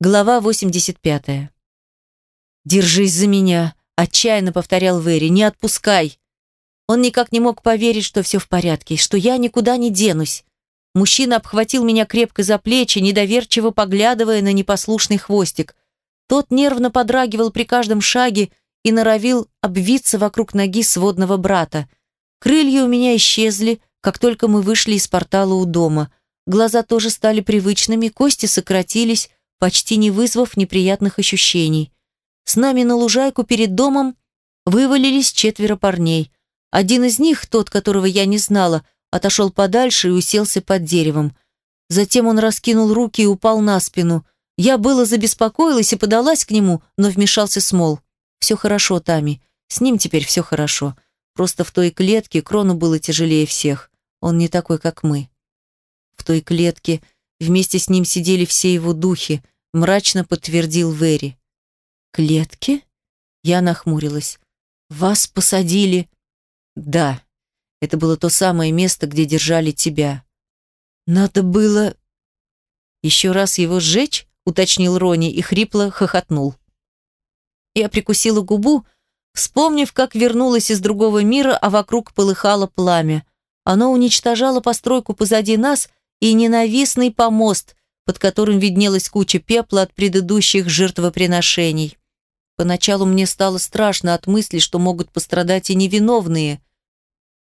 Глава 85. «Держись за меня», – отчаянно повторял Вэри, – «не отпускай». Он никак не мог поверить, что все в порядке, что я никуда не денусь. Мужчина обхватил меня крепко за плечи, недоверчиво поглядывая на непослушный хвостик. Тот нервно подрагивал при каждом шаге и норовил обвиться вокруг ноги сводного брата. Крылья у меня исчезли, как только мы вышли из портала у дома. Глаза тоже стали привычными, кости сократились, почти не вызвав неприятных ощущений. С нами на лужайку перед домом вывалились четверо парней. Один из них, тот, которого я не знала, отошел подальше и уселся под деревом. Затем он раскинул руки и упал на спину. Я было забеспокоилась и подалась к нему, но вмешался Смол. «Все хорошо, Тами. С ним теперь все хорошо. Просто в той клетке Крону было тяжелее всех. Он не такой, как мы». В той клетке вместе с ним сидели все его духи, мрачно подтвердил Вэри. «Клетки?» Я нахмурилась. «Вас посадили?» «Да, это было то самое место, где держали тебя». «Надо было...» «Еще раз его сжечь?» — уточнил Рони и хрипло хохотнул. Я прикусила губу, вспомнив, как вернулась из другого мира, а вокруг полыхало пламя. Оно уничтожало постройку позади нас и ненавистный помост, под которым виднелась куча пепла от предыдущих жертвоприношений. Поначалу мне стало страшно от мысли, что могут пострадать и невиновные.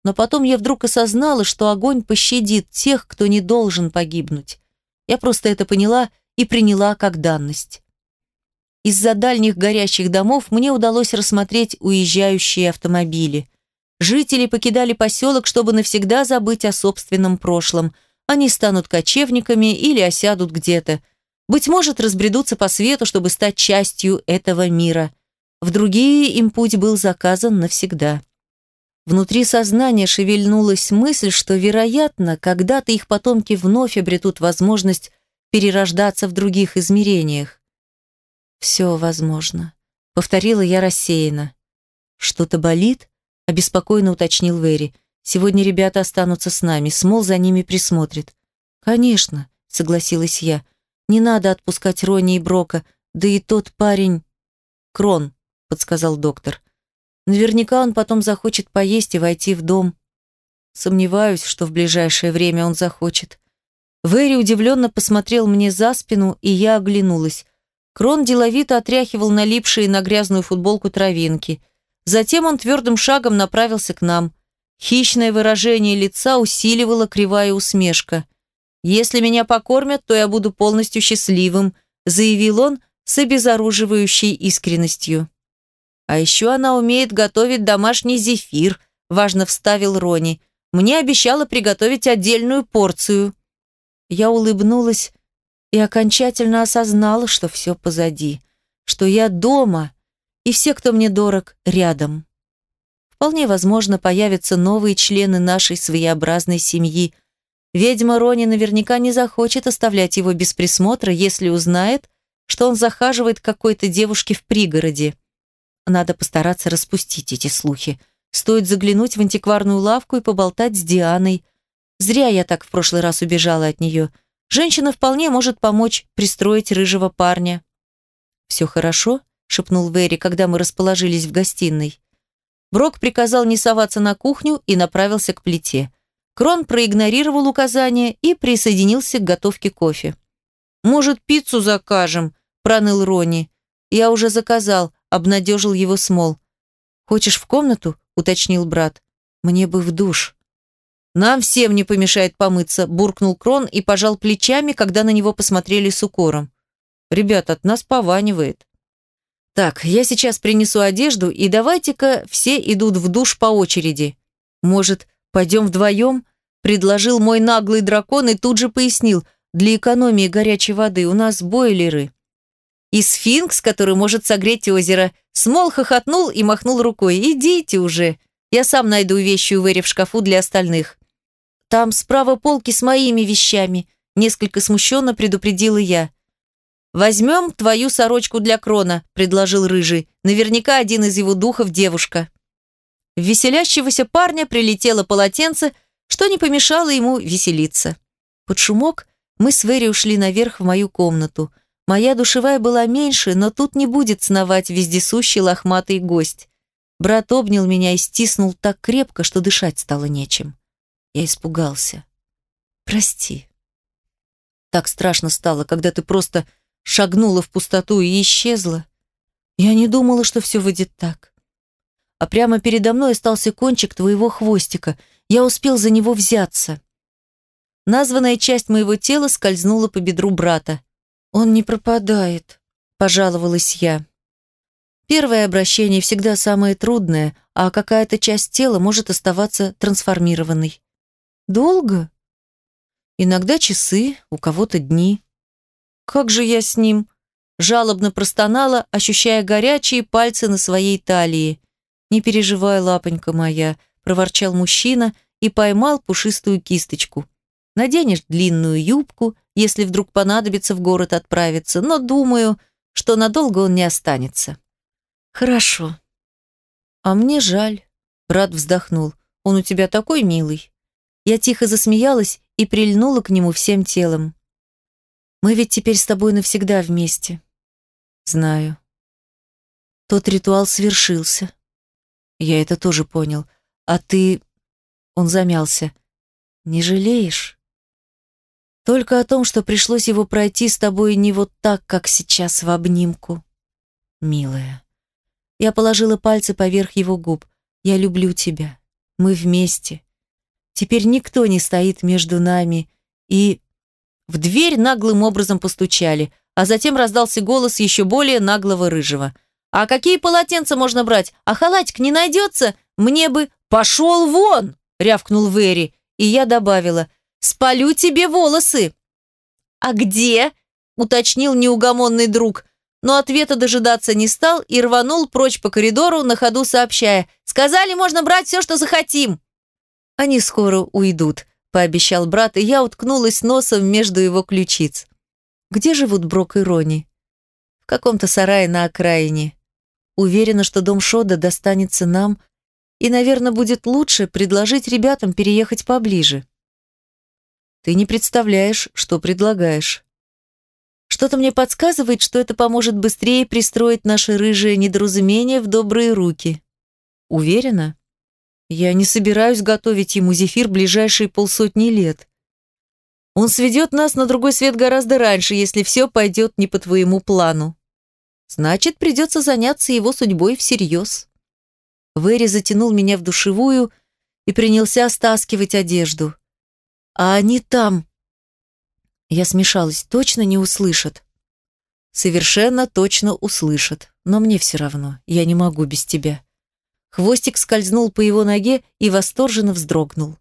Но потом я вдруг осознала, что огонь пощадит тех, кто не должен погибнуть. Я просто это поняла и приняла как данность. Из-за дальних горящих домов мне удалось рассмотреть уезжающие автомобили. Жители покидали поселок, чтобы навсегда забыть о собственном прошлом – они станут кочевниками или осядут где-то. Быть может, разбредутся по свету, чтобы стать частью этого мира. В другие им путь был заказан навсегда. Внутри сознания шевельнулась мысль, что, вероятно, когда-то их потомки вновь обретут возможность перерождаться в других измерениях. «Все возможно», — повторила я рассеянно. «Что-то болит?» — обеспокоенно уточнил Вэри. Сегодня ребята останутся с нами, Смол за ними присмотрит. Конечно, согласилась я. Не надо отпускать Рони и Брока, да и тот парень... Крон, подсказал доктор. Наверняка он потом захочет поесть и войти в дом. Сомневаюсь, что в ближайшее время он захочет. Вэри удивленно посмотрел мне за спину, и я оглянулась. Крон деловито отряхивал налипшие на грязную футболку травинки. Затем он твердым шагом направился к нам. Хищное выражение лица усиливало кривая усмешка. «Если меня покормят, то я буду полностью счастливым», заявил он с обезоруживающей искренностью. «А еще она умеет готовить домашний зефир», важно вставил Рони. «Мне обещала приготовить отдельную порцию». Я улыбнулась и окончательно осознала, что все позади, что я дома, и все, кто мне дорог, рядом. Вполне возможно, появятся новые члены нашей своеобразной семьи. Ведьма Рони наверняка не захочет оставлять его без присмотра, если узнает, что он захаживает какой-то девушке в пригороде. Надо постараться распустить эти слухи. Стоит заглянуть в антикварную лавку и поболтать с Дианой. Зря я так в прошлый раз убежала от нее. Женщина вполне может помочь пристроить рыжего парня. «Все хорошо?» – шепнул Вэри, когда мы расположились в гостиной. Брок приказал не соваться на кухню и направился к плите. Крон проигнорировал указания и присоединился к готовке кофе. «Может, пиццу закажем?» – проныл Рони. «Я уже заказал», – обнадежил его Смол. «Хочешь в комнату?» – уточнил брат. «Мне бы в душ». «Нам всем не помешает помыться», – буркнул Крон и пожал плечами, когда на него посмотрели с укором. «Ребят, от нас пованивает». Так, я сейчас принесу одежду, и давайте-ка все идут в душ по очереди. Может, пойдем вдвоем? Предложил мой наглый дракон и тут же пояснил, для экономии горячей воды у нас бойлеры. И сфинкс, который может согреть озеро. Смол хохотнул и махнул рукой. «Идите уже. Я сам найду вещи у Вэри в шкафу для остальных». «Там справа полки с моими вещами», несколько смущенно предупредила я. «Возьмем твою сорочку для крона», – предложил Рыжий. Наверняка один из его духов девушка. В веселящегося парня прилетело полотенце, что не помешало ему веселиться. Под шумок мы с Вэри ушли наверх в мою комнату. Моя душевая была меньше, но тут не будет сновать вездесущий лохматый гость. Брат обнял меня и стиснул так крепко, что дышать стало нечем. Я испугался. «Прости». Так страшно стало, когда ты просто шагнула в пустоту и исчезла. Я не думала, что все выйдет так. А прямо передо мной остался кончик твоего хвостика. Я успел за него взяться. Названная часть моего тела скользнула по бедру брата. «Он не пропадает», — пожаловалась я. Первое обращение всегда самое трудное, а какая-то часть тела может оставаться трансформированной. Долго? Иногда часы, у кого-то дни. Как же я с ним? Жалобно простонала, ощущая горячие пальцы на своей талии. «Не переживай, лапонька моя», – проворчал мужчина и поймал пушистую кисточку. «Наденешь длинную юбку, если вдруг понадобится в город отправиться, но думаю, что надолго он не останется». «Хорошо». «А мне жаль», – брат вздохнул. «Он у тебя такой милый». Я тихо засмеялась и прильнула к нему всем телом. Мы ведь теперь с тобой навсегда вместе. Знаю. Тот ритуал свершился. Я это тоже понял. А ты... Он замялся. Не жалеешь? Только о том, что пришлось его пройти с тобой не вот так, как сейчас в обнимку. Милая. Я положила пальцы поверх его губ. Я люблю тебя. Мы вместе. Теперь никто не стоит между нами. И... В дверь наглым образом постучали, а затем раздался голос еще более наглого рыжего. «А какие полотенца можно брать? А халатик не найдется? Мне бы...» «Пошел вон!» — рявкнул Вэри, и я добавила. «Спалю тебе волосы!» «А где?» — уточнил неугомонный друг, но ответа дожидаться не стал и рванул прочь по коридору, на ходу сообщая. «Сказали, можно брать все, что захотим!» «Они скоро уйдут», пообещал брат, и я уткнулась носом между его ключиц. Где живут Брок и Рони? В каком-то сарае на окраине. Уверена, что дом Шода достанется нам, и, наверное, будет лучше предложить ребятам переехать поближе. Ты не представляешь, что предлагаешь. Что-то мне подсказывает, что это поможет быстрее пристроить наше рыжее недоразумение в добрые руки. Уверена? Я не собираюсь готовить ему зефир ближайшие полсотни лет. Он сведет нас на другой свет гораздо раньше, если все пойдет не по твоему плану. Значит, придется заняться его судьбой всерьез. Вэри затянул меня в душевую и принялся стаскивать одежду. А они там... Я смешалась, точно не услышат. Совершенно точно услышат, но мне все равно, я не могу без тебя. Хвостик скользнул по его ноге и восторженно вздрогнул.